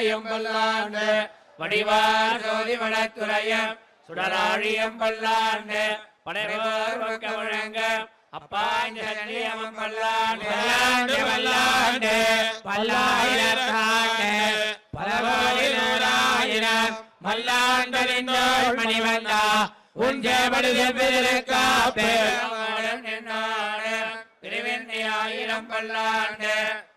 வாழ்கின்ற மங்கையும் பல்லாண்டு. வடிவார் ஜோதி வடத்துறையம் சுடராழியம் பல்லாண்டு. படைவர் பக்க முழங்க அப்பாஞ்சலியமம் பல்லாண்டு பல்லாண்டு.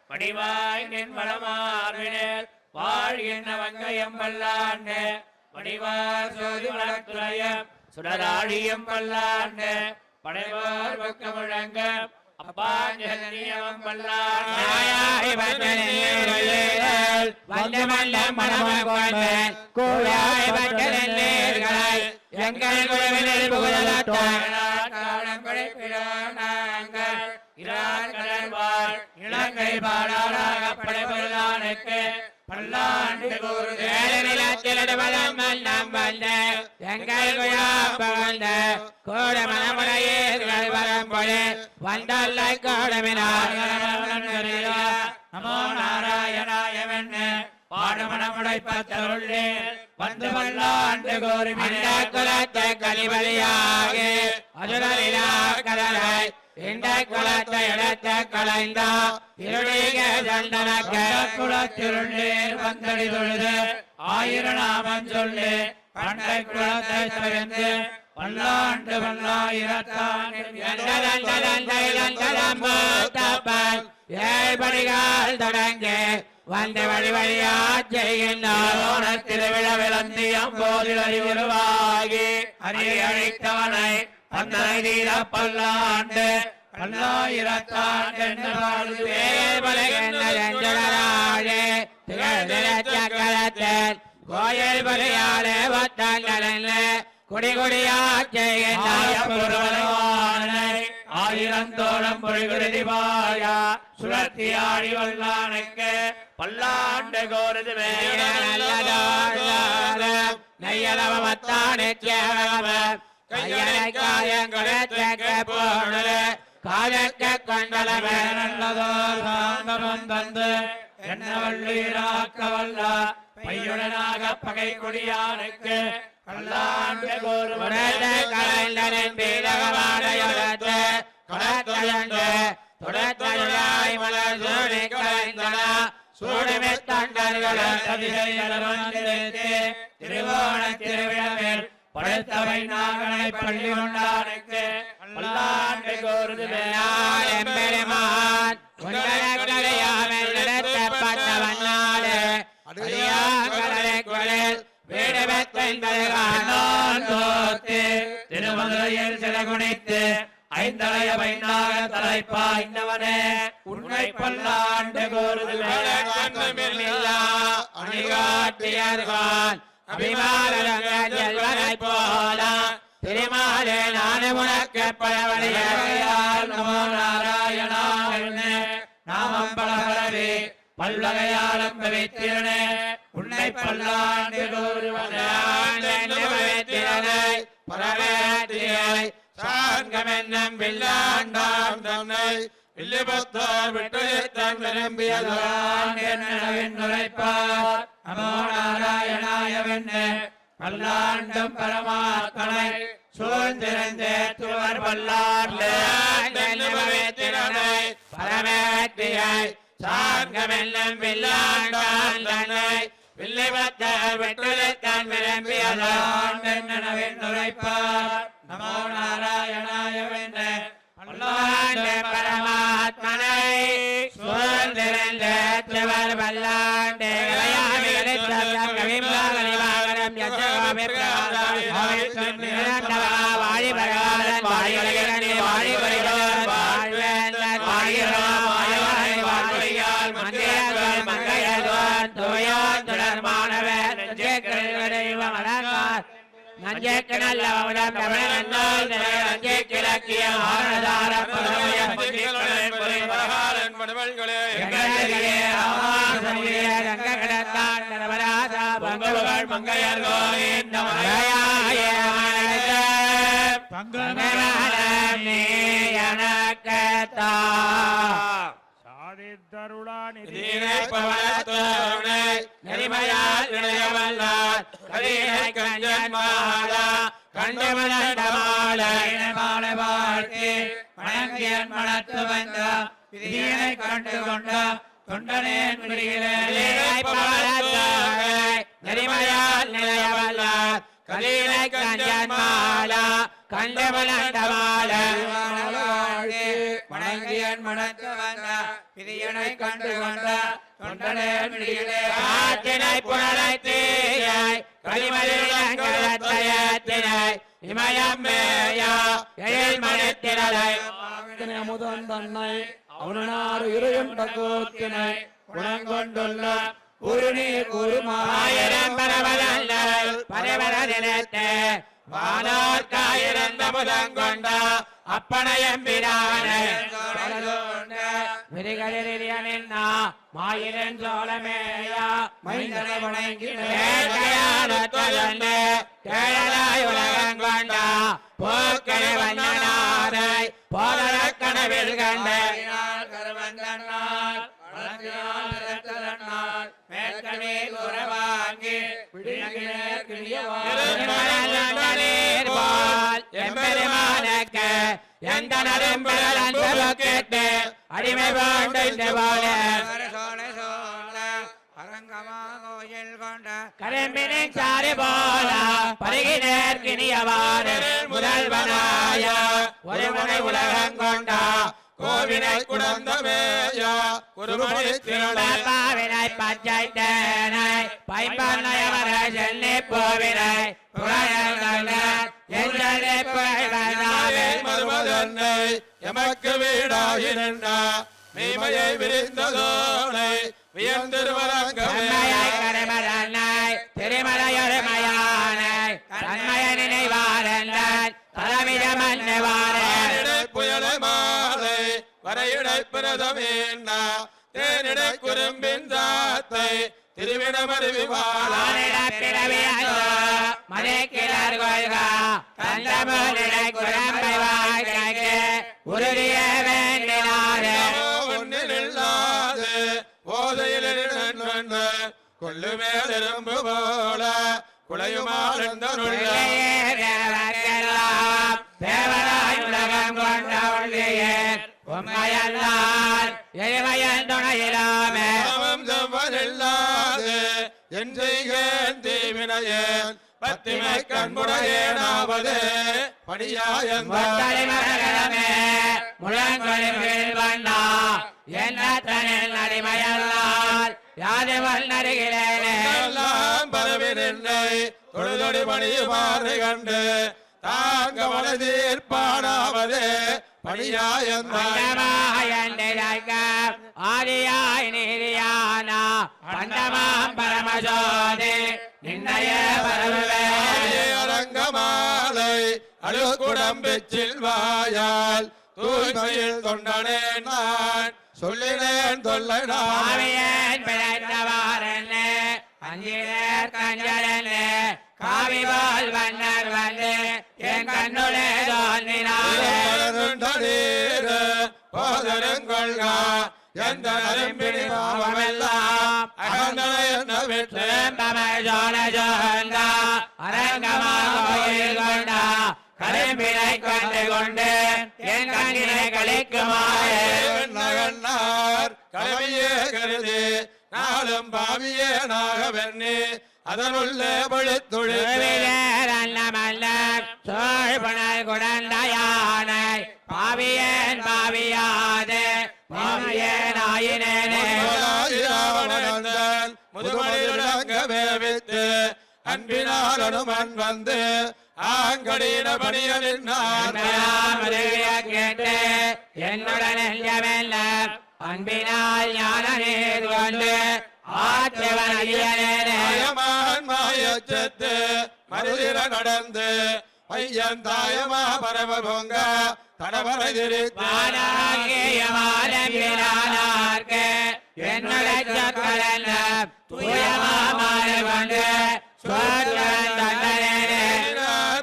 வடிவாய் நின் வளமார்வினில் வாழ்கின்ற வங்கையம் பல்லாண்டு? வடிவார் சோதி வளத்துறையம் சுடராழியம் பல்லாண்டு. படைவார் பக்க முழங்க. அப்பாஞ்சலியமம் பல்லாண்டு. நாயாய் வந்தனேர்கள் வந்த வல்ல மணமகன் கூழாய் வந்தனேர்கள் எங்கள் குழுவினர் இலங்கை பாடாளாக படைபொருளானுக்கு. பல்லாண்டு நிலத்திலிடுவதம் வல்லம் வந்த எங்கள் குழாப்ப வந்த கோட மனமுடையீர்கள் வரம்பொழு வந்தல்ல கோடமினார் நமோ நாராயணாயவென்னு பாடுமணமுடை பத்தருள்ளே வந்து வல்லாண்டு குலத்தை கலிபலியாக இந்த குலத்தை எடுத்த கலைந்தா இருடிக தண்டனக்க. குலத்திருள்ளேர் வந்தடி தொழுது. ஆயிரம் நாமம் சொல்லு. பண்டை குலத்தை தவிர்த்து பல்லாண்டு பல்லாயிரத்தான் ஏழ்படிகள் தொடங்கி வந்த வழி வழியா செய்கின்றார். திருவிழ விளந்தியம் போதில் அறிவுருவாகி அரிய அழித்தவனை பந்தனை பல்லாண்டு பல்லாயிரத்தான் என்று கோயில் பலியாலே வத்தாண்டல குடி குடியா ஆயிரம் தோழம் பொழிகுருதி பாயா சுழத்தி ஆடி வல்லானுக்கு பல்லாண்டு கோருது நையலவத்தானே கையனை காயங்களை தேக்க போனது காலக்க கொண்டலவே நல்லதோர் சாந்தமம் தந்து என்ன வள்ளீராக்க வல்ல பையுடனாக பகை கொடியானுக்கு பல்லாண்டு கலைந்தனின் மலர் சூடி கலைந்தன திருவோண திருவிழவில் படுத்தவை நாகனை பள்ளி கொண்டானுக்கு பல்லாண்டு கோருது எம்பெருமான். உண்டனக்கரையாமல் திருமதுரையில் சில குணித்து பைனாக தலைப்பா இன்னவனே உன்னை பல்லாண்டு கோருது அணிகாட்டியர்கான். அபிமானங்கள் போல திருமாலே நானு உனக்கு பழவழியால் நமோ நாராயணா நாமம் பலகரவே பல்வகையாலம் பவித்திரனே உன்னை பல்லாண்டு கோருவனே பரவேத்தியை சாங்கமென்னும் வில்லாண்டாம் தன்னை வில்லுபுத்தோர் விட்டுத்தன் விரும்பியதான் உரைப்பார் நமோ நாராயணாயவென்னு பல்லாண்டும் பரமாத்மனை சூழ்ந்திருந்தேற்றுவர் பல்லாண்டு பரமேற்றியாய் சாங்கமென்னும் வில்லாண்டாண்டனை தன்னை வில்லுபுத்தோர் விட்டுத்தன் விரும்பியதான் உரைப்பார் நமோ நாராயணாயவென்னு பல்லாண்டு பரமாத்மனை சூழ்ந்திருந்தேற்றுவர் பல்லாண்டு கலையாமிகளை கவிம்பாகலிவாகரம் யசோகமே வாழி நஞ்சேக்கு நல்ல உடம் தமிழ் நன்னோல் நிறை நஞ்சே கிழக்கிய ஆனதார புதுமைய எங்களே ராமாசமியே ரங்க கிடத்தான் நரவராஜா பங்குகள் மங்கையர் மலையாய மனது மங்களம் நீ எனக்கத்தா. கண்டு கொண்ட தொண்டனேன் நெறிமையால் நிலையவல்லார் கலியினை கஞ்சன் மாலா கண்டமலண்டமாலை வணங்கியன் மனத்து வந்த விதியனை கண்டு கொண்ட தொண்டனேன் விடியிலே ஆற்றினை புனலை தீயை களிமலிடங்கலத்தயத்தினை இமயம் மேயா எழில் மணித்திரலை அமுதன் தன்னை அவனாறு இறையுண்ட கோத்தினை குணங்கொண்டுள்ள குருநீ குருமாய. ஆயிரம் பரவலங்கள் பரவர நினைத்தே வானோர்க்காயிரந்த முதங்கொண்ட அப்பனையம்பிரானை விரிகளிரியனின்னா மாயிரன் சோழமேயா. மைந்தனை வணங்கின கேழலாய் வண்ணனாரை போதர கனவில் கண்ட வளர்ந்தினால் திறத்ததன்னார் திருமணநீர் போல் எம்பெருமானுக்கு எந்த அடிமை போல. பருகினர் கிணியவாறு முதல்வனாய ஒருவனை உலகம் கொண்டா கோவினை குடந்தமேயா குருமணி திரளே. பாவினை பச்சை தேனை பைம்பண்ணையவர செல்லி போவினை மருமதன்னை எமக்கு வீடாகி நின்றா மெய்மையை விரிந்ததோனை வியந்திருவரங்கமே. தன்மையாய் கரைமலனை திருமலையொருமையானை தன்மைய நினைவாரன் ஆரிடை புயலை மாலை வரையிடை பிரதமேன்னா தேனிடை குறும்பின் வாழ்க்கைக்கு உறுதிய வேண்டினாரே. ஒன்னில்லாது போதையில் கொள்ளுமேலிரும்பு போல உள்ளையே தேவர்க்கெல்லாம் தேவராய் உலகம் கொண்ட உள்ளையே, உம்மையல்லால் எளிமையன் துணையிலாமே. செவ்வனில்லாது என் செய்கேன் தீவினையேன் பத்திமை கண்புடையேனாவது பரவி தொழுதொடி பணியுமாறு கண்டு தாங்க மனதீர்ப்பானாவது படியாயந்த ஆதியாய் நீரியானா பண்டமாம் பரமஜோதி நின்னைய அரங்கமாலை அழுகுடம்பிச்சில் வாயால் தூய்மையில் தொண்டனே நான் சொல்லினேன் தொல்லை நான் பாவியன் பிழைத்தவாறென்னு அஞ்சினர் கஞ்சலன்னு காவி போல் வண்ணர் வந்து என் கண்ணுளே தோன்றினாரே. போதருங்கொள்கா எந்த நரம்பிடி பாவமெல்லாம் அகந்தனை என்ன விட்டு சோழ சோழந்தா அரங்கமாக கோயில் கொண்டா கரும்பினை கொண்டு கொண்டு என் கண்ணினை கழிக்குமாறு. நகன்னார் கருதி நாளும் பாவியே நாகவெண்ணி அதனுள்ளே பழுத்தொழில் குடந்தாயானை பாவியேன் பாவியாது பாவியேனாயினேனே ராவணன் முதுமணிலங்க வேவித்து அன்பினால் அனுமன் வந்து ஆங்கடியின அன்பராமருவிய கேட்டு என்னுடன் அன்பினால் ஞான கொண்டு ஆற்றவன் மாயமான் மாயச்சத்து மருதிர நடந்து பையன் தாயமா பரவ பொங்க தடவரை வானாகியமானம்பிரானார்க்கு என்னுடைய சோற்றன் தண்டனே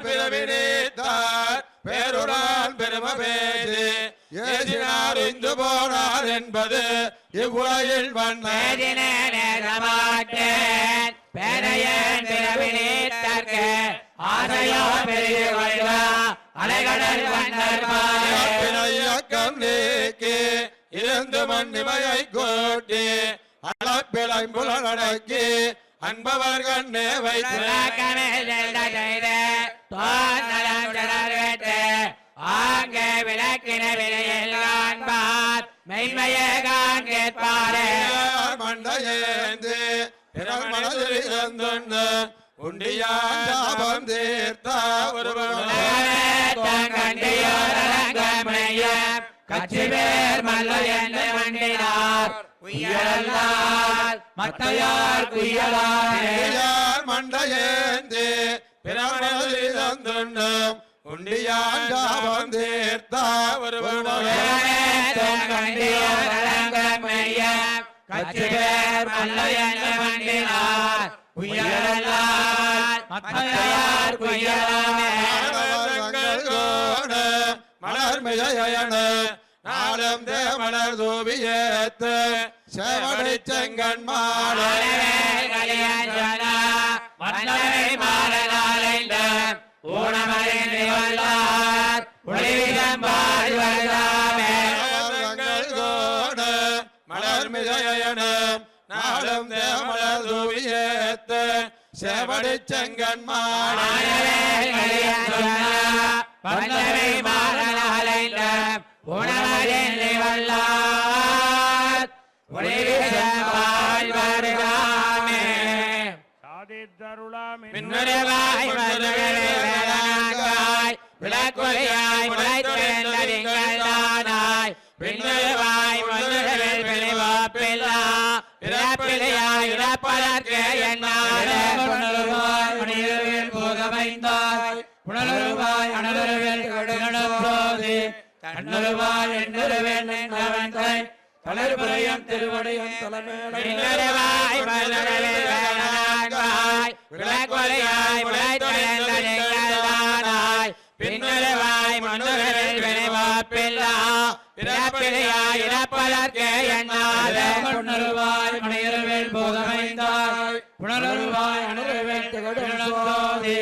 பிறவினித்தார் பேருடன் பெரும பேசி ஏசினார் இந்து போனார் என்பது இவ்வுலகில் வண்ண மேதினேசமாட்டேன் பேரையன் பிறவினீத்தற்கு ஆசையோ பெரிய கொள்வா அலைகடல் வண்ணர்மாரே இயக்கம் நீக்கி இருந்து மண்ணிமையை கூட்டி அளப்பிழை புலனடக்கி அன்பவர் கண்ணே ஆங்கே விளக்கின விலையில் காண்பார். மெய்மையே காண்பாரே மண்டையேந்து மனதில் இருந்துண்டு. உண்டியான் ஜாபம் தீர்த்த ஒருவன். கட்சிவேர் மல்ல என்று மண்டினார். உயரல்லார் மத்தையார் குயலாரே மண்டையேந்து பிறர் மனதில் ஜாபம் தீர்த்த ஒருவன் கட்சிவேர் மல்ல என்று மண்டினார் உயரல்லார் மத்தையார் குயலாரே மலர் மிகையன நாளும் தேமலர் தூபியேத்து செவடி செங்கன் மாலை. மலர் மிகையன. நாளும் தேமலர் தூபியேத்து செவடி செங்கன் மாலை மின்னுருவாய் மதுரவாய் விளக்கொலியாய் முளைத்தென்றதிங்களானாய் பின்னுருவாய் மதுரவில் பிழைவாப்பில்லா பிறப்பிலையாய் இறப்பதற்கு என்னாலே. மணியில் போகமைந்தாய். புனலுருவாய் அனலுருவில் கடுகணப்போது கண்ணருவாய் எண்ணுருவில் நின்றவன்தை தளர்புரையும் திருவடியும் தலைமையில விளக்கொலியாய் முளைத்தென்றதிங்களானாய் பின்னுருவாய் மனுரவில் விளைவாப்பில்லா பிறப்பிலையாய் இறப்பதற்கு என்னாலே புனருவாய் மணியில் போகமைந்தாய். புனருவாய் அனலுருவில் திகழும்போது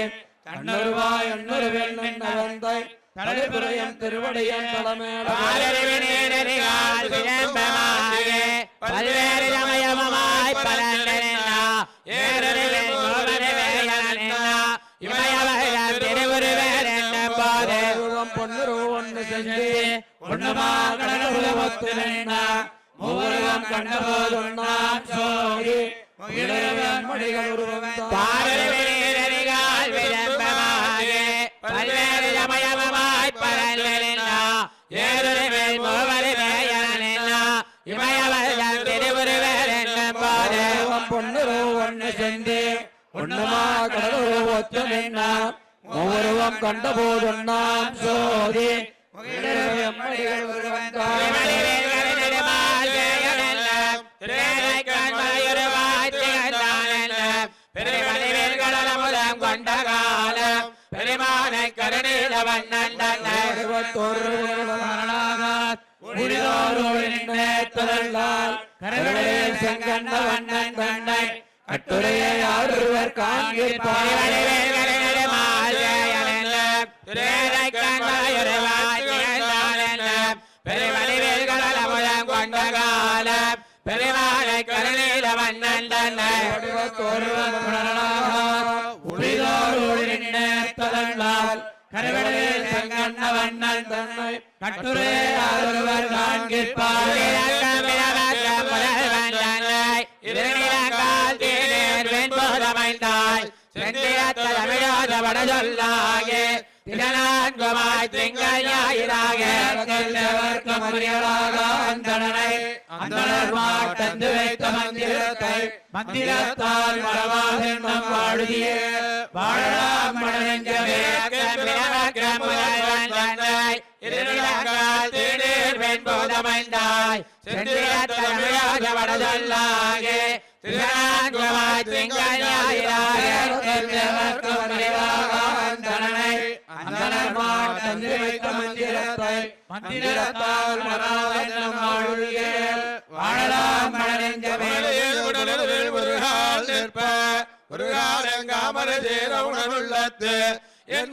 கண்ணருவாய் எண்ணுருவில் நின்றவன்தை தளர்புரையும் திருவடியும் தலைமையில பல்வேறு சமயமாய் பலந்தென்னா ஏறறிவில் ஒன்று செஞ்சு ஒண்ணுமா கடலுள்ள ஒத்து நின்னா மூவருவம் கண்டபோதுண்ணாம் சோதி முகிலரவன் மடிகள் உருவம் தான் பாலறிவினேரறிகால் விளம்பமாகே பல்வேறு சமயமாய் பலந்தென்னா ஏறறிவில் கோவரவேயனா இமயவர்கள் திருவுருவேர் என்ன போது. உருவம் பொன்னுரு ஒன்று செஞ்சு ஒண்ணுமா கடலுள்ள ஒத்து நின்னா மூவருவம் கண்டபோதுண்ணாம் சோதி முகிலரவன் கொண்ட காலம் பெருமானை வண்ணன் கட்டுரையை ஆறுவர் காண்கிற்பாய் பெருமானை கருணீல வண்ணன் தன்னை. கருவடையில் செங்கண்ண வண்ணன் தன்னை. கட்டுரையை ஆறுவர் காண்கிற்பாய் திடனான்குமாய் திங்கள் ஞாயிறாக அந்தணனை அந்தணர் மாட்டந்து வைத்த மந்திரத்தால் வாழலாம் வெண்போதமைந்தாய். வடதல்லாகே. மாட்டந்து வைத்த மந்திரத்தை மந்திரத்தால் வாழ்க வாழலாம் ஒரு நிற்ப ஒரு சேர உணர்வுள்ளத்து என்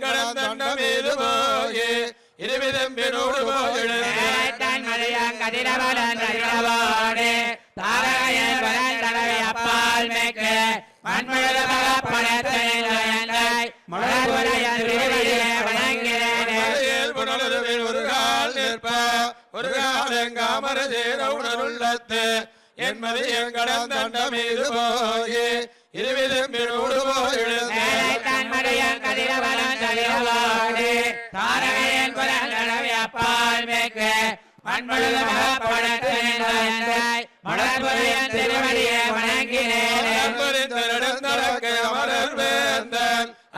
கடந்த மீது போகி இருவிதம் பெரோடு தாரகையன் அப்பால் மேற்கு மண்முழுத பகப்படத்தை ஒரு காலங்காமர சேர உணர்வுள்ளத்து என் மதியம் கடந்த மீது போகி இருவிதம் வணங்கினேனே.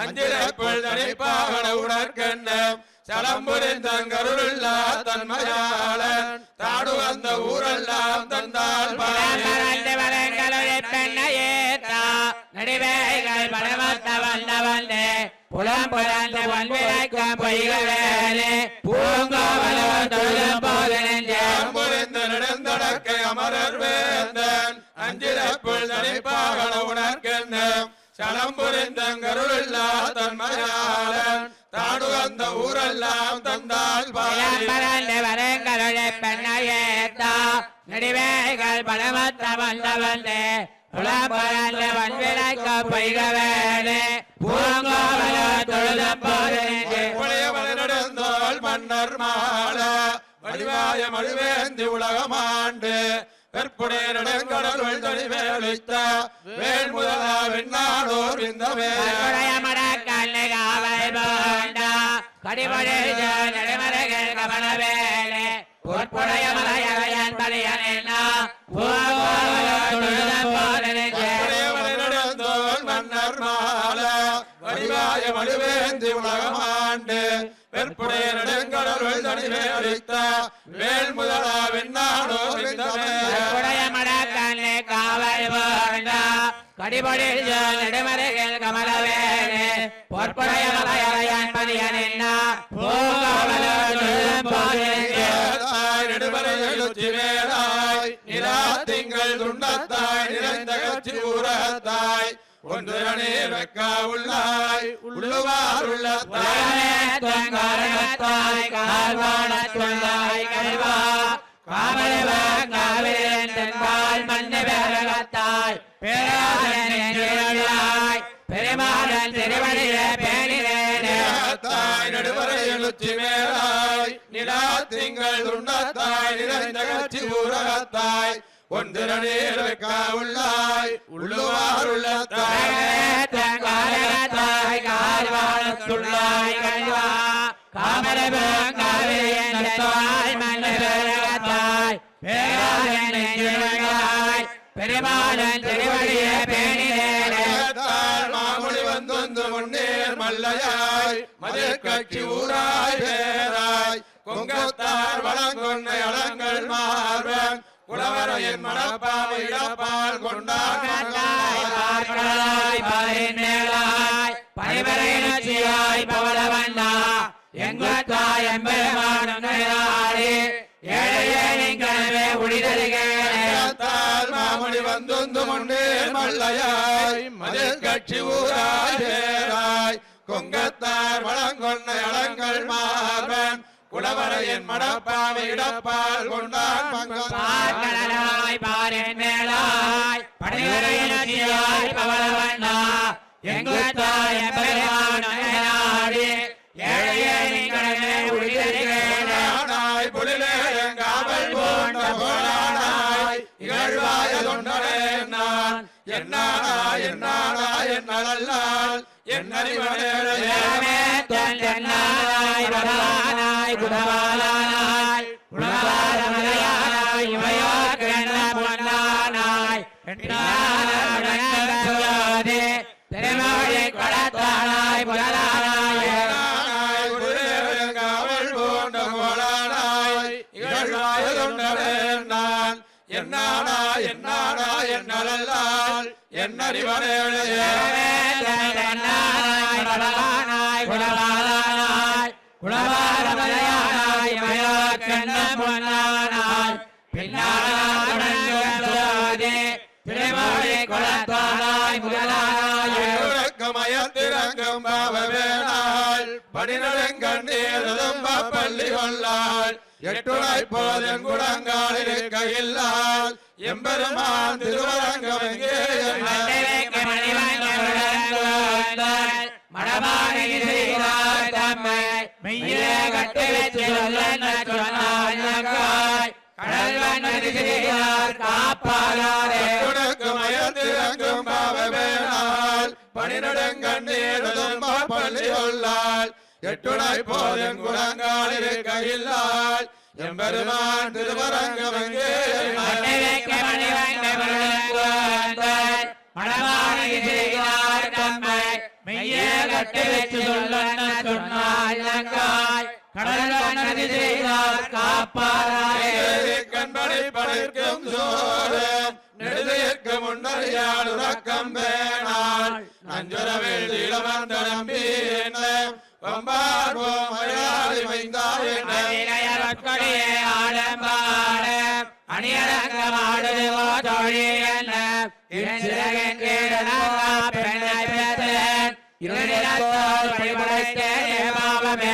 அஞ்சிரப்புள் தனிப்பாகட உணர்கண்ணம் சலம்புரிந்தங்கருளா தன்மயாளன் தாடு வந்த ஊரெல்லாம் தந்தால் நடிவேகள் படமத்த வந்த வந்து புலம் புலந்து வன்விரைக்கும் பொய்களே. பூங்கோவலம் தொழும் போது நெஞ்சே. புரிந்து நடந்தடக்க அமரர் வேந்தன் அஞ்சிரப்புள் தனிப்பாகட உணர்கண்ணம் சலம்புரிந்தங்கருளா தன்மயாளன் தாடு வந்த ஊரெல்லாம் தந்தால் பாடி. பறந்து வரங்களுடைய பெண்ணையேத்தா. நடிவேகள் படமத்த வந்த வந்து புலம் புலந்து வன்விரைக்கும் பொய்களே பூங்கோவலம் தொழும் போது நெஞ்சே. புலையவளை நடந்தோள் மன்னர் மாள வடிவாய மழுவேந்தி உலகமாண்டு. கற்புடைய நெடுங்கடல் தனிவேளித்த வேல் முதலா வெண்ணாடோர் விந்தமே கற்புடைய ஜோதி நெடுமறைகள் கமலவேலே, பொற்புடைய மலையகையன். புலையவளை நடந்தோள் மன்னர் மாள வடிவாய மழுவேந்தி உலகமாண்டு வெற்புடைய நெடுங்கடல் தனிவேளித்த வேல் முதலா மடக்கல்லை காவை ஜோதி நெடுமறைகள் கமலவேலே, பொற்புடைய மலையகையன் பலியனென்னா, பூங்கோவலம் தொழுதம் போது நெஞ்சே. தாய் நெடுமலையெழுச்சி வேலாய் நிலா திங்கள் துண்டத்தாய் நிறைந்த கட்சி ஊரத்தாய் ஒன்றுரணே வெக்கா உள்ளாய் உள்ளுவார் உள்ளத்தாய் உலகமே தொங்கரத்தாய் கால்வானத்துள்ளாய் கல்வா காமரவன் காவிரன் தென்பால் மண்ணு பேரகத்தாய் பேராதன் என்றுள்ளாய் பெருமாளன் திருவடியிலே பேணினேனே. தாய் நடுவரை எழுச்சி மேலாய் நிலா திங்கள் நிறைந்த கட்சி ஊரகத்தாய் உள்ளுவார் உள்ளத்தாய். கல்வா பெருமாளன் திருவடியிலே பேணினேனே தாழ் மாமுடி வந்தொந்து முன்னேர் மல்லையாய். மதில் கட்சி ஊராய் பேராய். கொங்கத்தார் வளங்கொன்னை அலங்கள் மார்வன் இடப்பால் கண்டாய் பவளவண்ணா. எங்கத்தாய் எம்பெருமான் உன்னையாடி ஏழையே தாழ் மாமுடி வந்தொந்து முன்னேர் மல்லையாய். மதில் கட்சி ஊராய் பேராய் கொங்கத்தார் வளங்கொன்னை அலங்கள் மார்வன் குலவரையின் மணப்பாவை இடப்பால் பாரின் மேலாய். பவளவண்ணா. எங்கத்தாய் எம்பெருமான் உன்னையாடி ஏழையே நீங்களே நான் என்னானாய் என்னானாய் என்னல்லால் என் அறிவனே ஏமே தந்தன்னாய் பகவானாய் குணவாளானாய் குணவாளமலையானாய் இமையோர் கிரண பொன்னானாய் என்னானே திருமொழி கொடத்தானாய் புகழானாய் என்னானா என்னானா என்னலால் பலவானாய் குலவாளானாய் குலவாரமலையானாய் மயாக்கண்ண பொன்னானாய். பின்னாடே திருமொழி குலத்தானாய் முதலானாய். மயத்திறங்கும் பாவவேனாள் படிநடுங்கண்ணீரதும் பள்ளி கொள்ளாள் எட்டுணை போதன் குடங்கால் இருக்கையில்லால் எம்பெருமான் திருவரங்கம் பணிநடுங்கண்ணீரதும் பள்ளி கொள்ளாள் எட்டுணை போதன் குடங்கால் இருக்கையில்லால் எம்பெருமான் திருவரங்கம் கண்படை படைக்கும் நெடுதற்கு முன்னறியாள் உறக்கம் வேணாள் நஞ்சுரவில் என்ன என்ன? அணியரங்கமாடுவோ தொழில் கீழனாகா பெண்ணை பெற்றேன் இருநிலத்தோர் வழிபடைத்தேனே பாவமே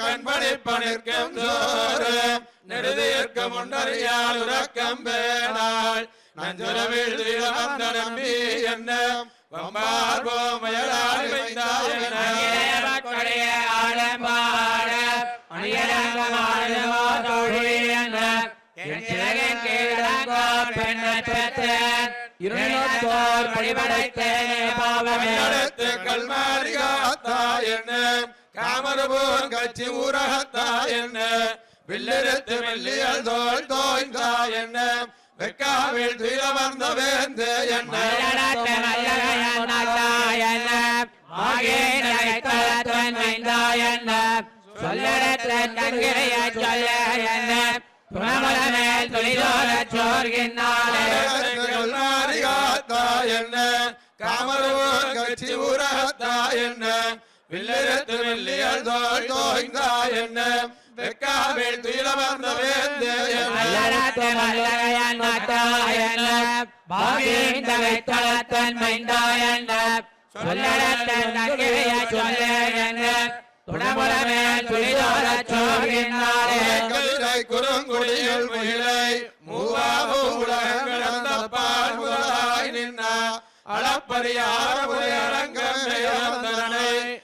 கண்படை பணிக்கும் சோறு நெடுதற்கு முன்னறியாள் உறக்கம் வேணாள் நஞ்சுரவில் நம்பி என்ன? அழகாளி மைந்தா என்ன? அணியரற்கொடியே ஆடம்பாடம் அணியரங்கமாடுவோ தொழில் இளஞ்சிறகன் கீழனாகா பெண்ணை பெற்றேன் இருநிலத்தோர் வழிபடைத்தேனே பாவமே. அடுத்து கல்மாரிகாத்தா என்ன? காமரபூர் கட்சி ஊரகத்தா என்ன? வில்லிருத்து மெல்லியல் தோல் தோய்ந்தா என்ன? வெக்காவில் துயில வந்த என்ன? காமரபூர் கட்சி ஊரகத்தா என்ன வில்லிருத்து மெல்லியல் தோல் தோய்ந்தா என்ன வெக்காவில் துயில வந்த வேந்து என்ன மல்லடத்த மல்லகையன் நல்லாயன, மாகேனரைத்தலத்தன் மைந்தாயன, சொல்லடத்தன் தங்கிரையச் சொல்லையன, துணமலமேல் துளிதோலச் சோர்கின்னாளே. கதிரை குறுங்குடியில் முகிலை மூவாவு உலகங்கள் அந்த பால் முதலாய் நின்னா அந்த நர்தம்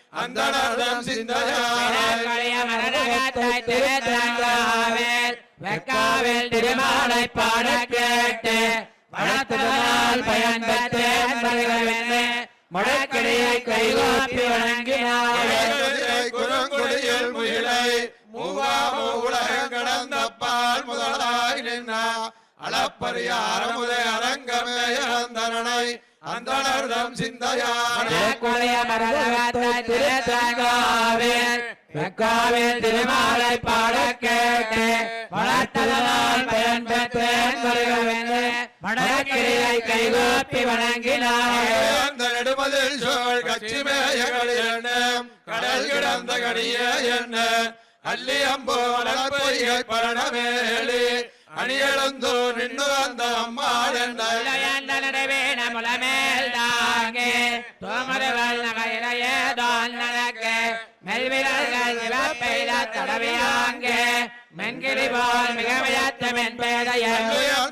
மரணகத்தை திருத்தங்காவில் வெக்காவில் திருமாலை பாட கேட்டு பணத்தினால் பயன் வருகவென்று முழக்கிடையை கைகோப்பி வணங்கினாரே கதிரை குறுங்குடியில் முகிலை மூவாவு உலகங்கள் அந்த பால் முதலாய் நின்னா அளப்பரியார முறையரங்கமே இறந்தனை அந்த நர்தம் சிந்தையாய் திருக்குளைய மரணகத்தை திருத்தங்காவில் வெக்காவில் திருமாலை பாட கேட்டு பணத்தினால் பயன் பெற்றேன் வருகவென்று முழக்கிடையை கைகோப்பி வணங்கினாரே அந்த நெடுமதில் அணியெழுந்தோ நின்று வந்த அம்மாள் என்ன நடைவேண முலமேல் தாங்கே தோமரவள் நகையிலையே தான் நடக்கு மெல்விரல்கள் சிவப்பெய்த தடவியாங்கே. மென்கிரி போல் மிக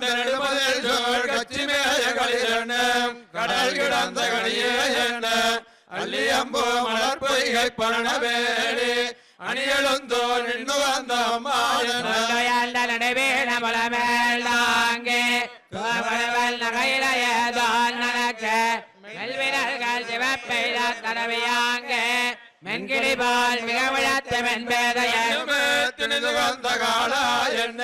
நெடுமதில் சோழ் கட்சி மேயகளில் என்ன கடல் கிடந்த கடியே என்ன. அள்ளி அம்போ மலர்பொய்கை பரணமேலி போல் மிக வியத்தம் என்பதையும் திணிது வந்த காலா என்ன?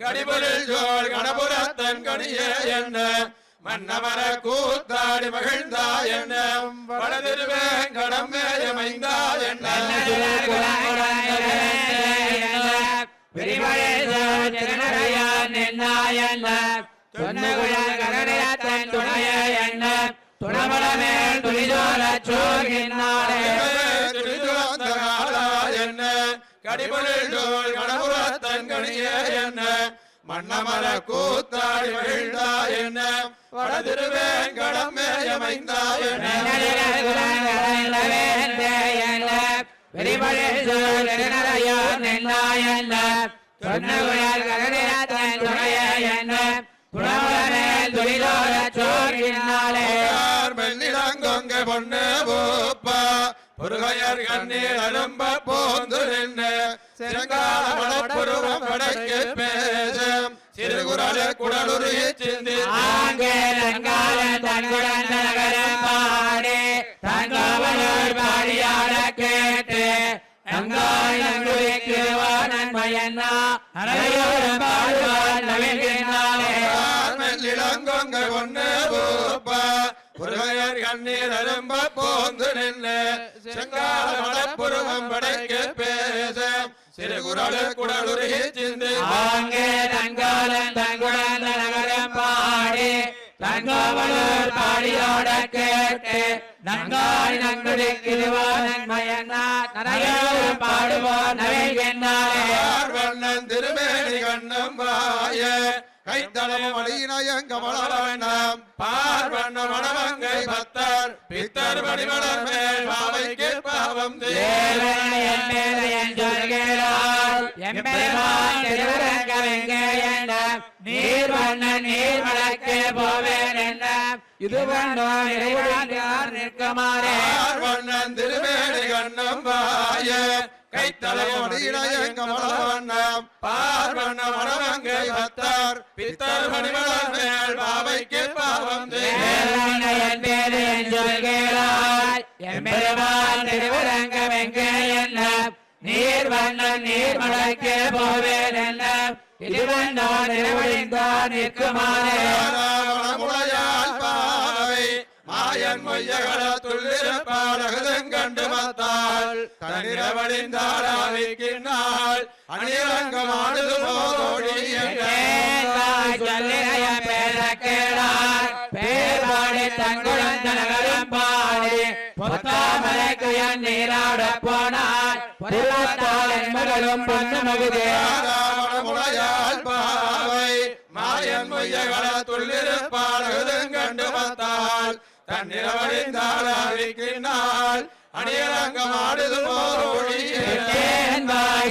கடிபொருள் சோழ் கணபுரத்தன் கணியே என்ன? மன்னமர கூத்தாடி மகிழ்ந்தா என்ன? வடதிருவேங்கடம் மேயமைந்தா என்ன? துணைய என்ன துணமலமேல் துளிதோர சோகினாரே என்ன கடிபொழில் தோள் கணபுரத்தன் கணிய என்ன மன்னமர கூத்தாடி மகிழ்ந்தா என்ன வடதிருவேங்கடம் மேயமைந்தா என்ன யார் மெல்லிடங்கொங்க பொண்ணு பூப்பா. புருகையர் கண்ணீர் அரும்ப போந்து நின்று. சிறங்கால மடப்புருவம் படைக்கு பேசும். சிறுகுறள குடலுருகி சிந்தி. கேட்டு நங்காய் நங்குவிக்கு நன்மையன்னா அரையோரம் பாடுவார் யார் மெல்லிடங்கொங்க பொண்ணு பூப்பா புருகையர் கண்ணீர் அரும்ப போந்து நின்று சிறங்கால மடப்புருவம் படைக்கு பேசும் சிறுகுறள குடலுருகி சிந்தி. ஆங்கே தங்காலன் தங்குடன் நகரம் பாடி தங்கவளர் பாடியோட கேட்டு நங்காய் நங்குடிக்குவா நன்மையன்னா நரையோரம் பாடுவோர் நவிழ்கின்றாலே வண்ணன் திருமேனி கண்ணம்பாய கைத்தளம் அடியினயம் கமலவண்ணம் பார்வண்ண மணமங்கை பத்தர். பித்தர். மணிமலர் மேல் பாவைக்கு பாவம் நீர் வண்ண நீர் வழக்கே போவேன் என்ன இது நிற்குமாறே. திருமேனி கண்ணம் வாய கைத்தளம் அடியினயம் கமலவண்ணம் பார்வண்ண மணமங்கை பத்தர் பித்தர் மணிமலர் மேல் பாவைக்கு பாவம் திருவரங்கம் எங்கே என்ன நீர் வண்ண நீர் மலைக்கு போவேன் என்ன நிற்குமாறே முளையால் பாவை மாயன் மொய்யகள துள்ளிருப்பாடகுதம் கண்டு மத்தாள். தனிரவழிந்தாளாவிக்கின்றாள் அணியரங்கமானது போதோடி பேர்பாடி தங்குடன் நகரம் பாடி. பொத்தாமலைக்கு என் நீராட போனாய் பொருளாத்தால் என் மகளும் பொண்ணு மகுதே. முளையால் பாவை. மாயன் மொய்யகள துள்ளிருப்பாடகுதம் கண்டு மத்தாள்.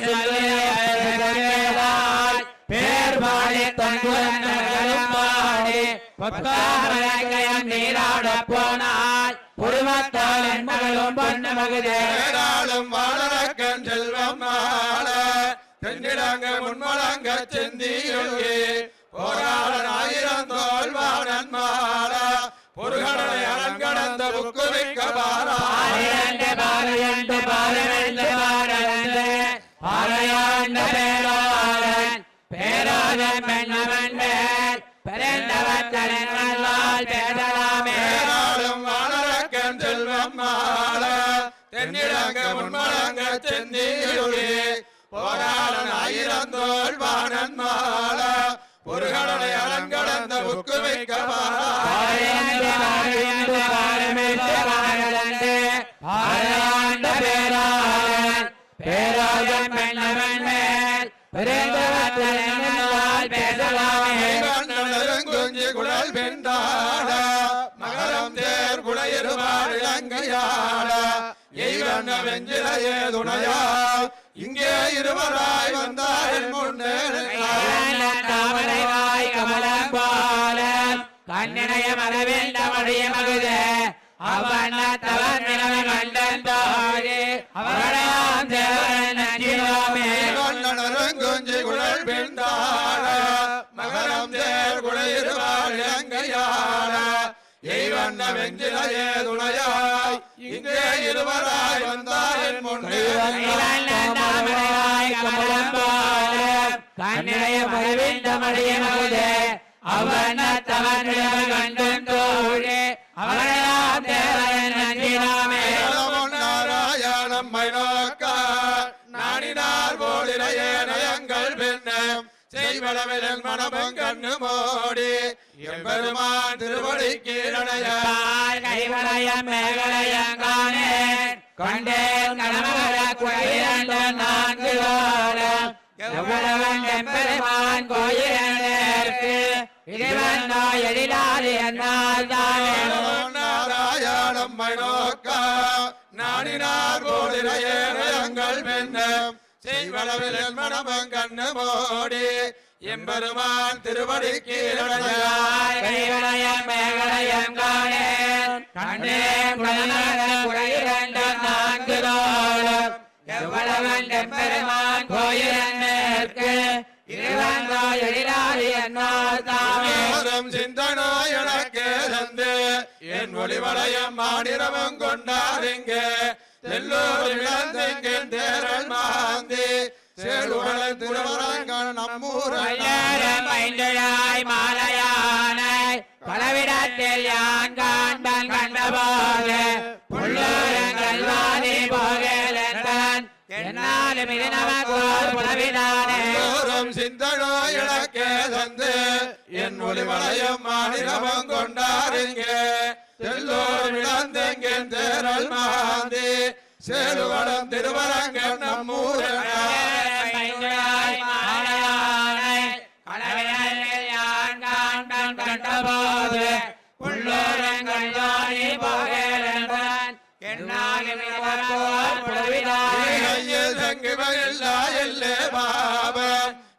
சொல்லினைய பேரக்கேளாய் பேர்பாடி தங்குடன் நகரம் பாடி என் நீராட போனாய். பொருளாத்தால் என் மகளும் பொண்ணு மகுதே. ஏராளம் வாழறக்கன் செல்வம் தென்னிடங்க முன்மலங்க செந்தியுள்ளே. போராளன் ஆயிரம் தோல் வாழன் மாள பொருகடனை அரங்கடந்த புக்குவிக்க பாரா பாரண்டு பாரண்டு பாரண்டு பாரண்டு பேராளன் பேராளன் பெண்ணவன் மேல் பிறந்தவன் தலைநல்லால் பேசலாமே செல்வம் தென்னிடங்க முன்மலங்க போராளன் வெண்டாட மகரம் தேர் குளையிருவாள் இலங்கையாட எய்வண்ண வெஞ்சிலையே துணையா? இங்கே இருவராய் வந்தார் முன்னே போல கண்ணினைய மரவேண்ட மழைய மகுதே. அவண்ண தவன் நிலவை கண்டன் தேவன் குழல் மகரம் தேர் எய்வண்ண வெஞ்சிலையே துணையாய் இங்கே இருவராய் வந்தார் முன்னே தாமரைவாய் கமலம் போல கண்ணினைய தவன் நிலவை நாராயணம்மை நோக்க நாணினார் போலிரையே நயங்கள் பின்ன செய்வளவில் மனமும் கண்ணு மோடி எம்பெருமான் திருவடிக்கு நடைய பால் கைவளையம் மேகலையம் காணேன். கண்டேன் கணவர குழையிரண்டு நான்கு காலம் எவ்வளவன் எம்பெருமான் கோயிலேற்கு இறைவன் நோய் எழிலாது என்னால் தானே. நாராயணம் நோக்க நாடினார் போலிரையங்கள் வெண்ண செய்வளவில் மனமும் கண்ணு மோடி எம்பெருமான் எவ்வளவன் எம்பெருமான் கோயிலேற்கு இறைவன் நோய் எழிலாது என்னால் தானே நேரம் சிந்தனா எனக்கே தந்து. என் ஒளிவளையம் மாநிலமும் கொண்டாருங்க. எல்லோரும் இழந்தெங்க தேரல் மாந்தி சேலுவள திருவரங்கான நம்மூர் ஐந்தழாய் மாலையானை பலவிடத்தில் யான் காண்பன் கண்டபோது. புள்ளூரங்கள் வாதி போகலன் என்னாலும் இது நமக்கோர் புலவிதானே. எல்லோரும் சிந்தனா எனக்கே தந்து என் ஒளிவளையம் மாநிலமும் கொண்டாருங்க. எல்லோரும் இழந்தெங்க தேரல் மாந்தி சேலுவளம் திருவரங்கம் நம்மூர்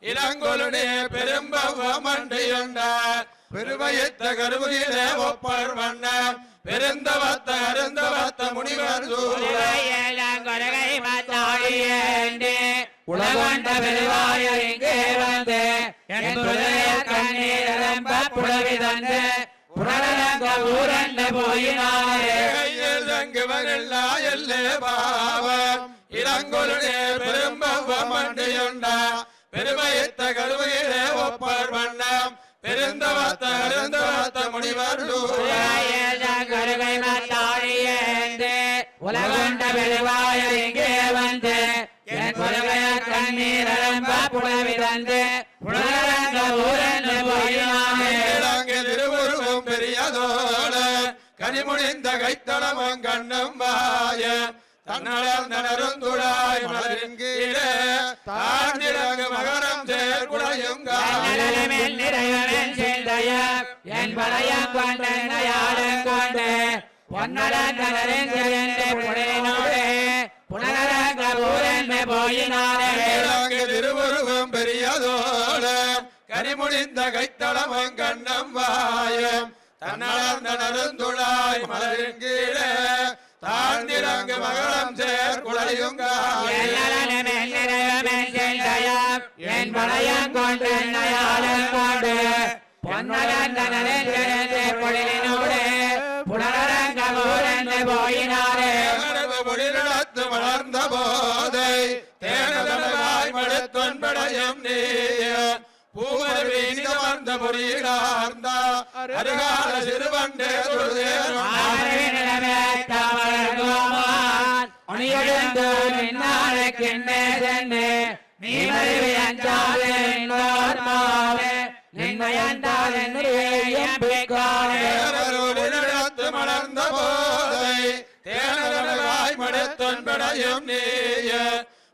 இளங்கொலுடே பெரும்பவமண்டியுண்டார் பெருமையத்த கருவிலே ஒப்பர் வண்ண. பெருந்தவத்த அருந்தவத்த முனிவர் உலகொண்ட பெருவாய இங்கே வந்து. என் கண்ணீர் புலவி தந்து. புனரங்க ஊரண்டு போயினாரே. எல்லே பாவம். இளங்கொலுடே பெரும்பவமண்டியுண்டார் பெருமையத்த கருவிலே ஒப்பர் வண்ணம். பெருந்தவத்த அருந்தவத்த முனிவர் சூழ கொலகை மாத்தாடியேண்டு உலகொண்ட பெருவாய இங்கே வந்து. என் கொலகைய கண்ணீர் அலம்ப புலவி தந்து புனரங்க ஊரண்டு போயினாரே கனிமுடிந்த கைத்தளமும் கண்ணும் வாய. தன்னளர்ந்த நருந்துழாய் மலரின் கீழே. தாழ்ந்திறங்கு மகரம் சேர்குடையும் நலனமேல் நிறைவனன் சிந்தையம் என் கொண்டென்னையாளம் கொண்டு புனரங்க போயினாரே திருவுருவம் பெரியதோட. கனிமுடிந்த கைத்தளமும் கண்ணும் வாயம் தன்னளர்ந்த நருந்துழாய் மலரின் கீழே என் நலனமேல் நிறைவனன் சிந்தையம் என் கொண்டென்னையாளம் கொண்டு புனரங்க போயினாரே. தேனது பொழிலிடத்து வளர்ந்த போதை தேனதனவாய் மடுத்தொன்படையும் நீய. பூவர் வீணிதமர்ந்த பொறியிடார்ந்த அருகால சிறுவண்டே மலர்ந்த போதை தேனதனவாய் மடுத்தொன்படையும் நீய.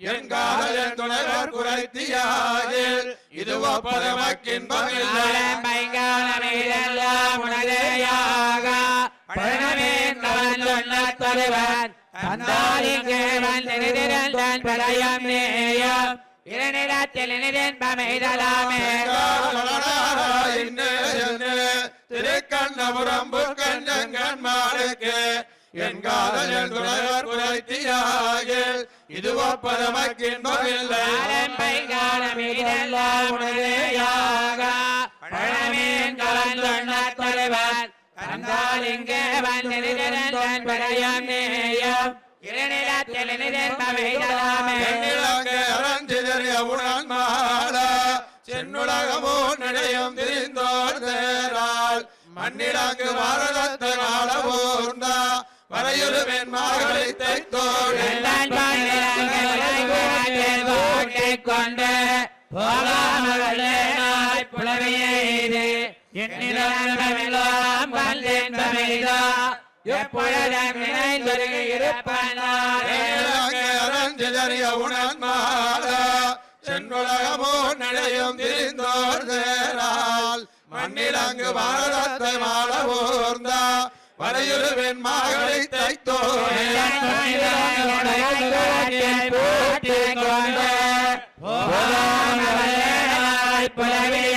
செங்கன் நாளுக்கு என் காதலன் துணைவர் குறைத்தியாகில் இது ஒப்பதமக்கின்பமில்லை இரண்டிடத்தில் இனிதென்பமைதலாமே திருக்கண்ணபுரம் புக்கன் செங்கன் மாளுக்கு என் காதலன் துணைவர் குறைத்தியாகில் இது ஒப்பதமக்கின்பமில்லை. ஆரம்பை காலமிதெல்லாம் உனதேயாக. பழமேன் கலந்தொன்ன தலைவன் போல் இங்கே வந்திருந்தன் படையும் நீயும். சென்னுலகமோ நிலையம் திரிந்தோர் தேரால். மண்ணிலங்கு பாரதத்தை ஆள போர்ந்தா வரையுறுமென் மகளை தைத்தோடு கொண்டு புலவையெய்து எண்ணிலமெல்லாம் வந்தென்பமைதா எப்பொழுதும் நினைந்தொருகி இருப்பனாரே. தென்னிலங்கு அரஞ்சிதறிய உணன் மாட சென்னுலகமோ நிலையம் திரிந்தோர் தேரால். மண்ணிலங்கு பாரதத்தை ஆள போர்ந்தா. வரையுறுமென் மகளை தைத்தோடு எப்பொழுதும்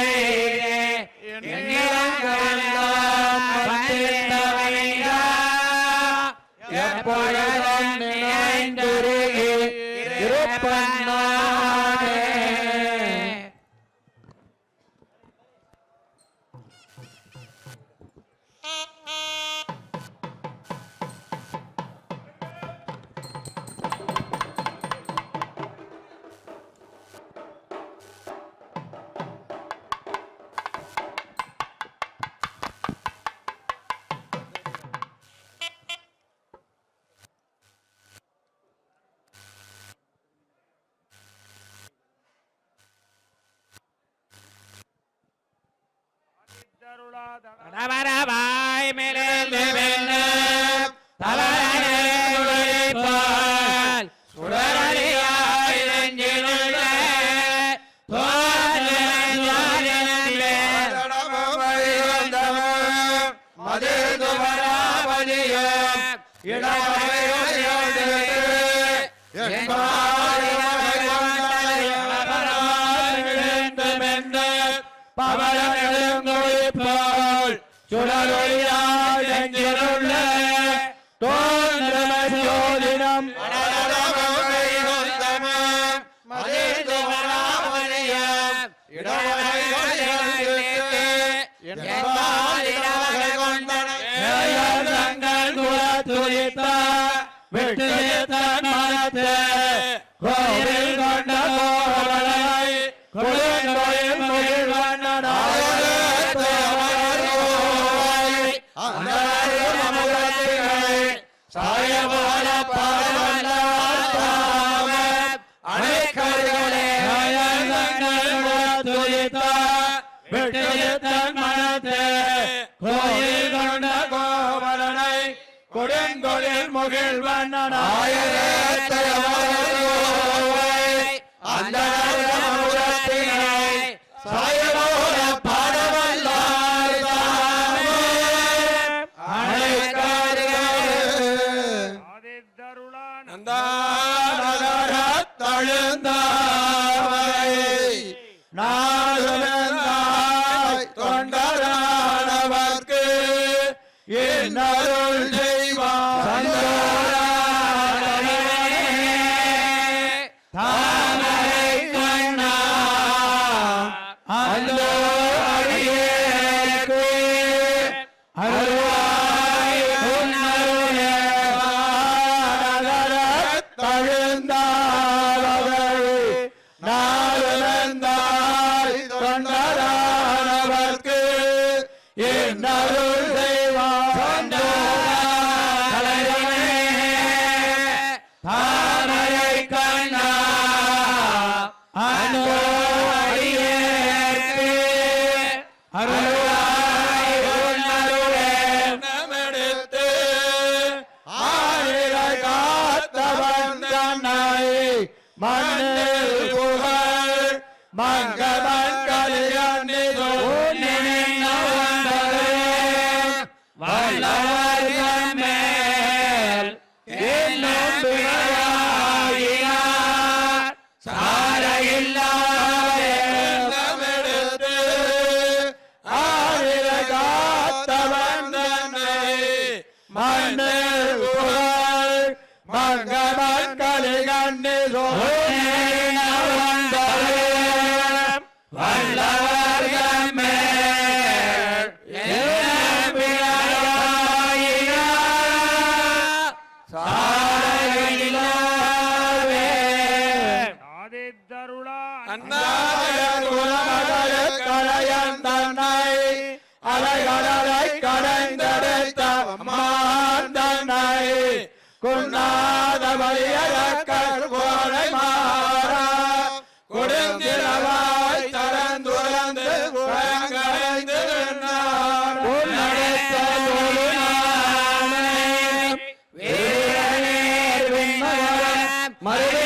மறைவே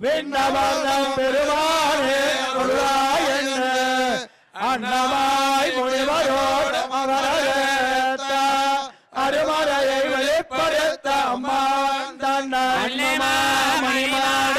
விண்ணவர்தம் பெருமானே பொருளாய் என்ன? அன்னமாய் முனிவரோட மகரத்த அருமறையை வெளிப்படுத்த அம்மா தன்னை. மணிமாட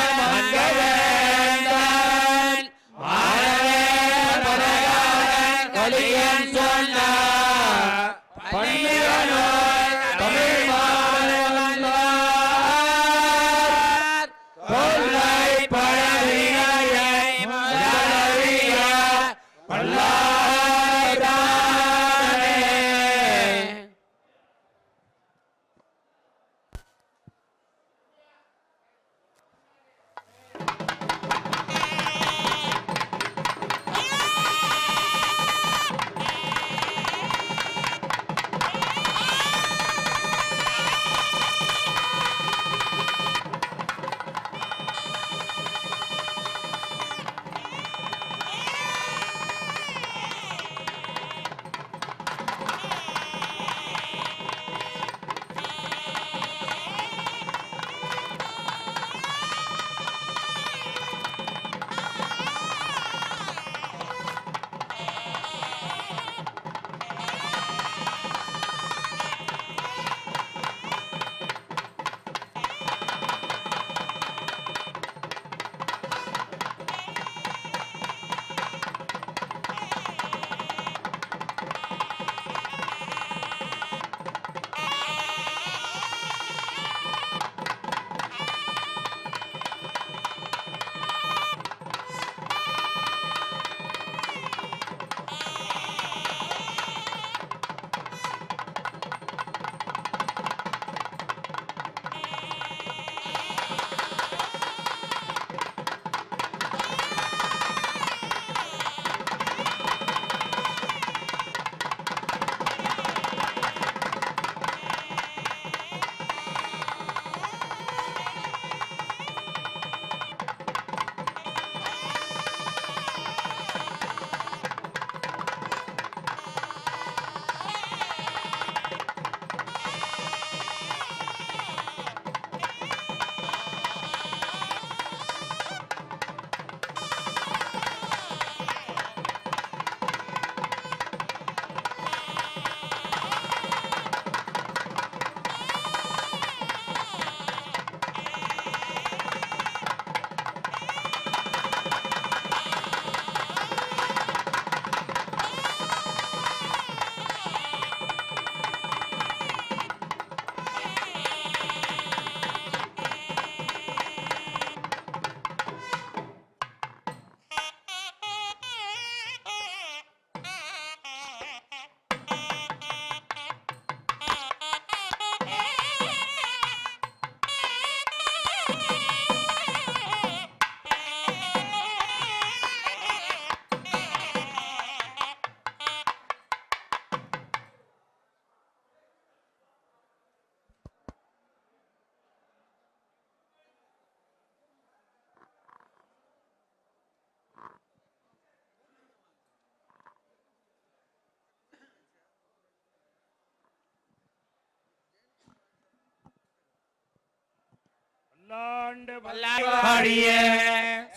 பல்லாண்டு வாழிய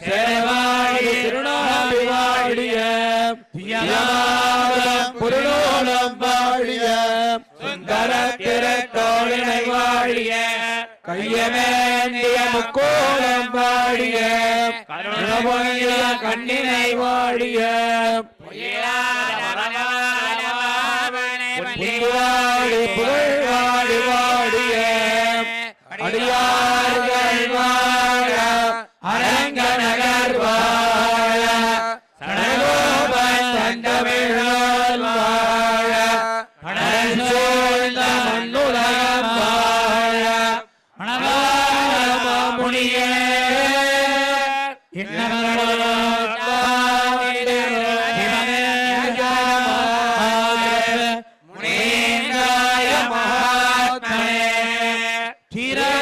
சேவாடி திருநாளி வாழிய தியானம் பொருளோலம் வாழிய சுந்தர திரட்டோழினை வாழிய கையமேந்திய முக்கோலம் வாழிய கருணபொழிய கண்ணினை வாழிய புல்வாழி Hira